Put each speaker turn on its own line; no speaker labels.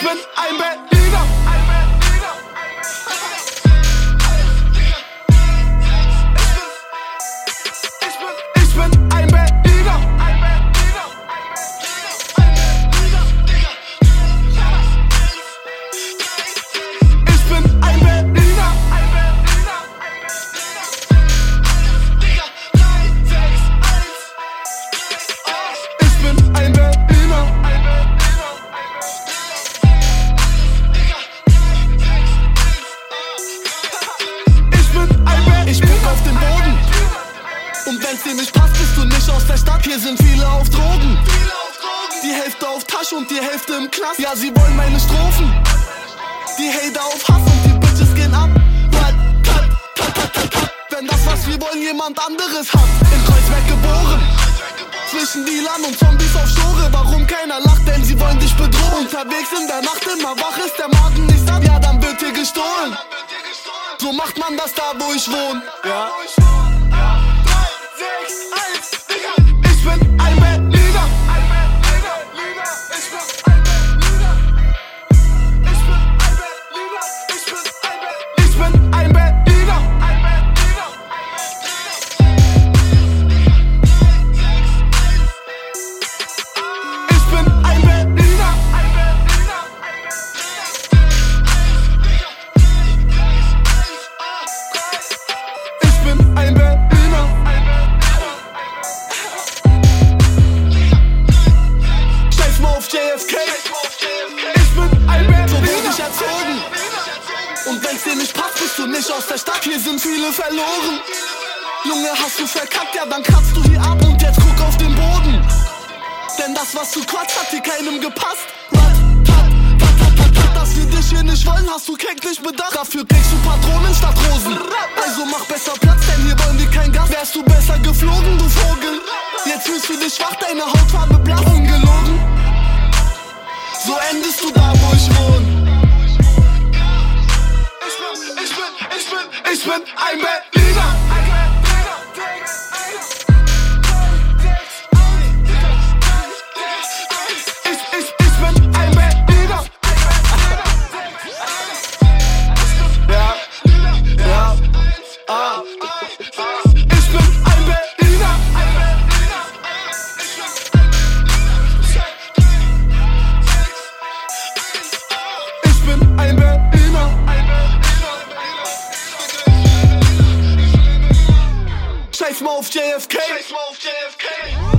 Ich bin ein. Wenn's dir nicht passt, bist du nicht aus der Stadt. Hier sind viele auf Drogen. Die Hälfte auf Tasche und die Hälfte im Knast. Ja, sie wollen meine Strophen. Die Hater auf Hass und die Bitches gehen ab. Wenn das, was wir wollen, jemand anderes hat. In Kreuzberg geboren. Zwischen Dealern und Zombies auf Schore. Warum keiner lacht, denn sie wollen dich bedrohen. Unterwegs in der Nacht immer wach ist der Magen nicht satt. Ja, dann wird dir gestohlen. So macht man das da, wo ich wohne. Ja. Erzogen. Und wenn's dir nicht passt, bist du nicht aus der Stadt. Hier sind viele verloren. Junge, hast du verkackt, ja, dann kratzt du hier ab und jetzt guck auf den Boden. Denn das, was du quatsch, hat dir keinem gepasst. Dass wir dich hier nicht wollen, hast du kränklich bedacht. Dafür kriegst du Patronen statt Rosen. Also mach besser Platz, denn hier wollen wir kein Gast. Wärst du besser geflogen, du Vogel. Jetzt fühlst du dich schwach, deine Hautfarbe blass. Ungelogen. So endest du da, wo ich wohne. Ich bin, ein. Chase Move JFK. Chase JFK.